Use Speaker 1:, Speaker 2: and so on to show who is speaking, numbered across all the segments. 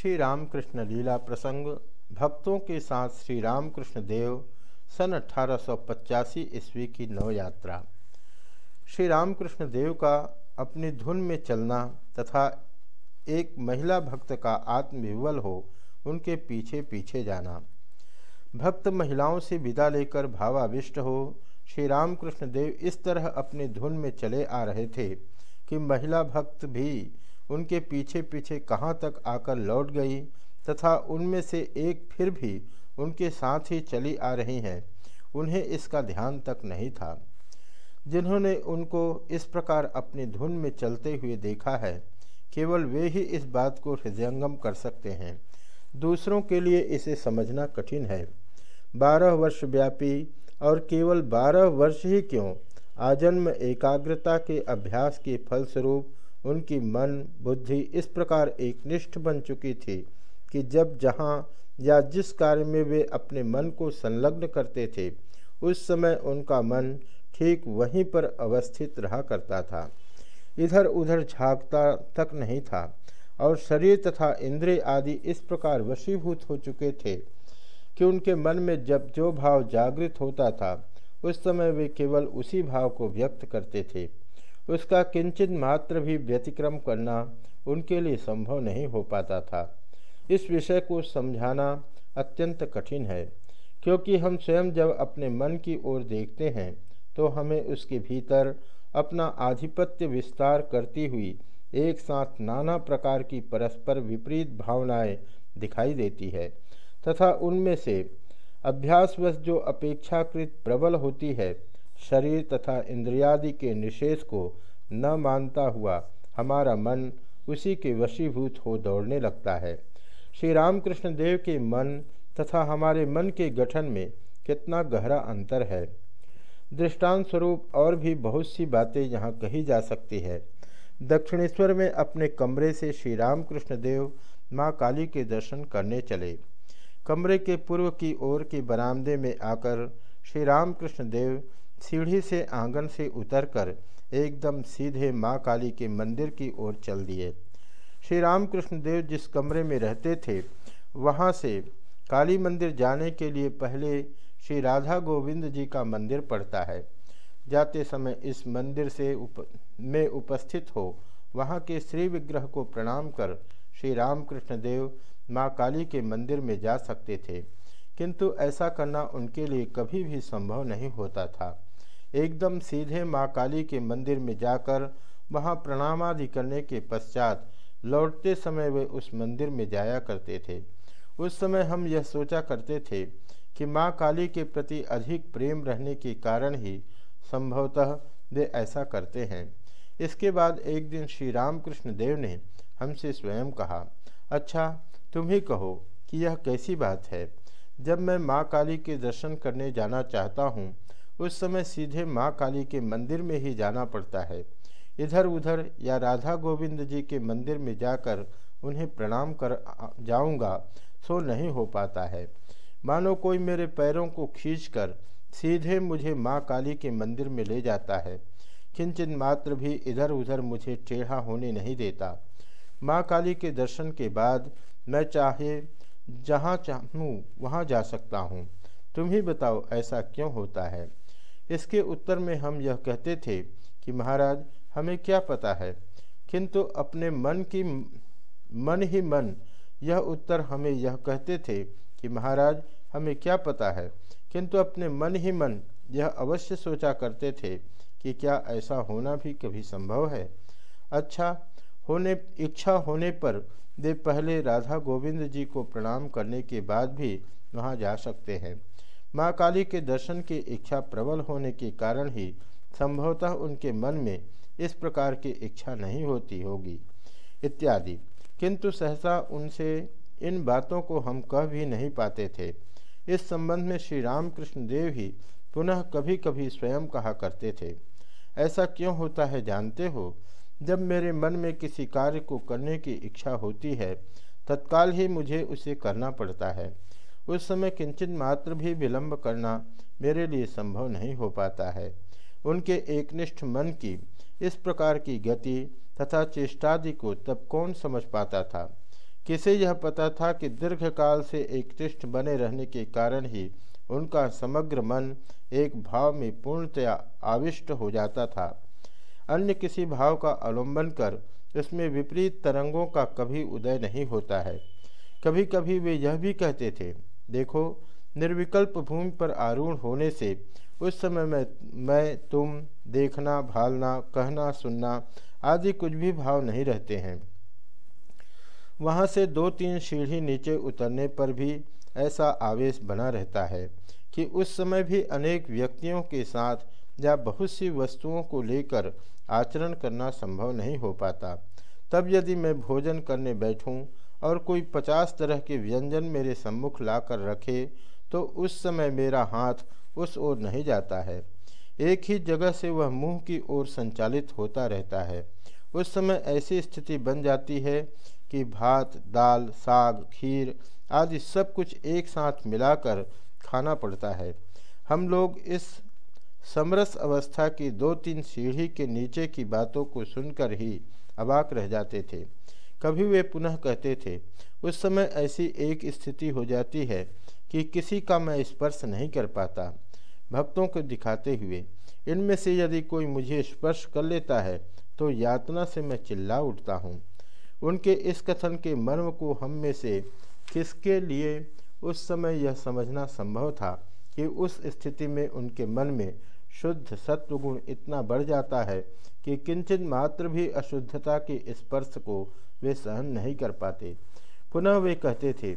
Speaker 1: श्री रामकृष्ण लीला प्रसंग, भक्तों के साथ श्री रामकृष्ण देव, सन अठारह सौ पचासी ईस्वी की नव यात्रा श्री रामकृष्ण देव का अपनी धुन में चलना तथा एक महिला भक्त का आत्मविवल हो, उनके पीछे पीछे जाना। भक्त महिलाओं से विदा लेकर भावाविष्ट हो श्री रामकृष्ण देव इस तरह अपनी धुन में चले आ रहे थे कि महिला भक्त भी उनके पीछे पीछे कहाँ तक आकर लौट गई तथा उनमें से एक फिर भी उनके साथ ही चली आ रही हैं, उन्हें इसका ध्यान तक नहीं था। जिन्होंने उनको इस प्रकार अपनी धुन में चलते हुए देखा है, केवल वे ही इस बात को हृदयंगम कर सकते हैं। दूसरों के लिए इसे समझना कठिन है। बारह वर्ष व्यापी और केवल बारह वर्ष ही क्यों? आजन्म एकाग्रता के अभ्यास के फलस्वरूप उनकी मन, बुद्धि इस प्रकार एक निष्ठ बन चुकी थी कि जब जहाँ या जिस कार्य में वे अपने मन को संलग्न करते थे, उस समय उनका मन ठीक वहीं पर अवस्थित रहा करता था। इधर उधर झांकता तक नहीं था और शरीर तथा इंद्रिय आदि इस प्रकार वशीभूत हो चुके थे कि उनके मन में जब जो भाव जागृत होता था, उस समय वे केवल उसी भाव को व्यक्त करते थे। उसका किंचित मात्र भी व्यतिक्रम करना उनके लिए संभव नहीं हो पाता था। इस विषय को समझाना अत्यंत कठिन है, क्योंकि हम स्वयं जब अपने मन की ओर देखते हैं तो हमें उसके भीतर अपना आधिपत्य विस्तार करती हुई एक साथ नाना प्रकार की परस्पर विपरीत भावनाएँ दिखाई देती है, तथा उनमें से अभ्यासवश जो अपेक्षाकृत प्रबल होती है शरीर तथा इंद्रियादि के निषेध को न मानता हुआ हमारा मन उसी के वशीभूत हो दौड़ने लगता है। श्री रामकृष्ण देव के मन तथा हमारे मन के गठन में कितना गहरा अंतर है। दृष्टांत स्वरूप और भी बहुत सी बातें यहाँ कही जा सकती है। दक्षिणेश्वर में अपने कमरे से श्री रामकृष्ण देव माँ काली के दर्शन करने चले। कमरे के पूर्व की ओर के बरामदे में आकर श्री रामकृष्ण देव सीढ़ी से आँगन से उतरकर एकदम सीधे माँ काली के मंदिर की ओर चल दिए। श्री रामकृष्ण देव जिस कमरे में रहते थे वहाँ से काली मंदिर जाने के लिए पहले श्री राधा गोविंद जी का मंदिर पड़ता है। जाते समय इस मंदिर से उप, में उपस्थित हो वहाँ के श्री विग्रह को प्रणाम कर श्री रामकृष्ण देव माँ काली के मंदिर में जा सकते थे। किंतु ऐसा करना उनके लिए कभी भी संभव नहीं होता था। एकदम सीधे माँ काली के मंदिर में जाकर वहाँ प्रणामादि करने के पश्चात लौटते समय वे उस मंदिर में जाया करते थे। उस समय हम यह सोचा करते थे कि माँ काली के प्रति अधिक प्रेम रहने के कारण ही संभवतः वे ऐसा करते हैं। इसके बाद एक दिन श्री रामकृष्ण देव ने हमसे स्वयं कहा अच्छा तुम ही कहो कि यह कैसी बात है? जब मैं माँ काली के दर्शन करने जाना चाहता हूँ उस समय सीधे माँ काली के मंदिर में ही जाना पड़ता है। इधर उधर या राधा गोविंद जी के मंदिर में जाकर उन्हें प्रणाम कर जाऊँगा, सो नहीं हो पाता है। मानो कोई मेरे पैरों को खींचकर सीधे मुझे माँ काली के मंदिर में ले जाता है। किंचन मात्र भी इधर उधर मुझे टेढ़ा होने नहीं देता। माँ काली के दर्शन के बाद मैं चाहे जहाँ चाहूँ, वहाँ जा सकता हूँ। तुम ही बताओ, ऐसा क्यों होता है? इसके उत्तर में हम यह कहते थे कि महाराज, हमें क्या पता है? किंतु अपने मन की मन ही मन, यह उत्तर हमें यह कहते थे कि महाराज, हमें क्या पता है? किंतु अपने मन ही मन, यह अवश्य सोचा करते थे कि क्या ऐसा होना भी कभी संभव है। अच्छा होने, इच्छा होने पर वे पहले राधा गोविंद जी को प्रणाम करने के बाद भी वहाँ जा सकते हैं। माँ काली के दर्शन की इच्छा प्रबल होने के कारण ही संभवतः उनके मन में इस प्रकार की इच्छा नहीं होती होगी, इत्यादि। किंतु सहसा उनसे इन बातों को हम कह भी नहीं पाते थे। इस संबंध में श्री रामकृष्ण देव ही पुनः कभी कभी स्वयं कहा करते थे, ऐसा क्यों होता है जानते हो? जब मेरे मन में किसी कार्य को करने की इच्छा होती है, तत्काल ही मुझे उसे करना पड़ता है। उस समय किंचित मात्र भी विलंब करना मेरे लिए संभव नहीं हो पाता है। उनके एकनिष्ठ मन की इस प्रकार की गति तथा चेष्टादि को तब कौन समझ पाता था? किसे यह पता था कि दीर्घकाल से एक तिष्ठ बने रहने के कारण ही उनका समग्र मन एक भाव में पूर्णतया आविष्ट हो जाता था। अन्य किसी भाव का अवलंबन कर उसमें विपरीत तरंगों का कभी उदय नहीं होता है। कभी कभी वे यह भी कहते थे देखो, निर्विकल्प भूमि पर आरूढ़ होने से उस समय में, मैं तुम देखना, भालना, कहना, सुनना आदि कुछ भी भाव नहीं रहते हैं। वहाँ से दो तीन सीढ़ी नीचे उतरने पर भी ऐसा आवेश बना रहता है कि उस समय भी अनेक व्यक्तियों के साथ या बहुत सी वस्तुओं को लेकर आचरण करना संभव नहीं हो पाता। तब यदि मैं भोजन करने बैठूं और कोई पचास तरह के व्यंजन मेरे सम्मुख ला कर रखे तो उस समय मेरा हाथ उस ओर नहीं जाता है। एक ही जगह से वह मुँह की ओर संचालित होता रहता है। उस समय ऐसी स्थिति बन जाती है कि भात, दाल, साग, खीर आदि सब कुछ एक साथ मिलाकर खाना पड़ता है। हम लोग इस समरस अवस्था की दो तीन सीढ़ी के नीचे की बातों को सुनकर ही अबाक रह जाते थे। कभी वे पुनः कहते थे, उस समय ऐसी एक स्थिति हो जाती है कि किसी का मैं स्पर्श नहीं कर पाता। भक्तों को दिखाते हुए, इनमें से यदि कोई मुझे स्पर्श कर लेता है तो यातना से मैं चिल्ला उठता हूँ। उनके इस कथन के मर्म को हम में से किसके लिए उस समय यह समझना संभव था कि उस स्थिति में उनके मन में शुद्ध सत्वगुण इतना बढ़ जाता है कि किंचित मात्र भी अशुद्धता के स्पर्श को वे सहन नहीं कर पाते। पुनः वे कहते थे,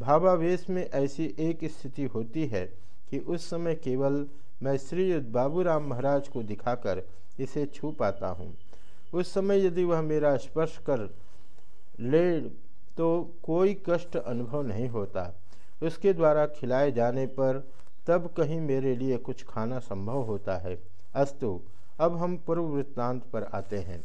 Speaker 1: भावावेश में ऐसी एक स्थिति होती है कि उस समय केवल मैं श्री बाबूराम महाराज को दिखाकर इसे छू पाता हूँ। उस समय यदि वह मेरा स्पर्श कर ले तो कोई कष्ट अनुभव नहीं होता। उसके द्वारा खिलाए जाने पर तब कहीं मेरे लिए कुछ खाना संभव होता है। अस्तु, अब हम पूर्व वृत्तांत पर आते हैं।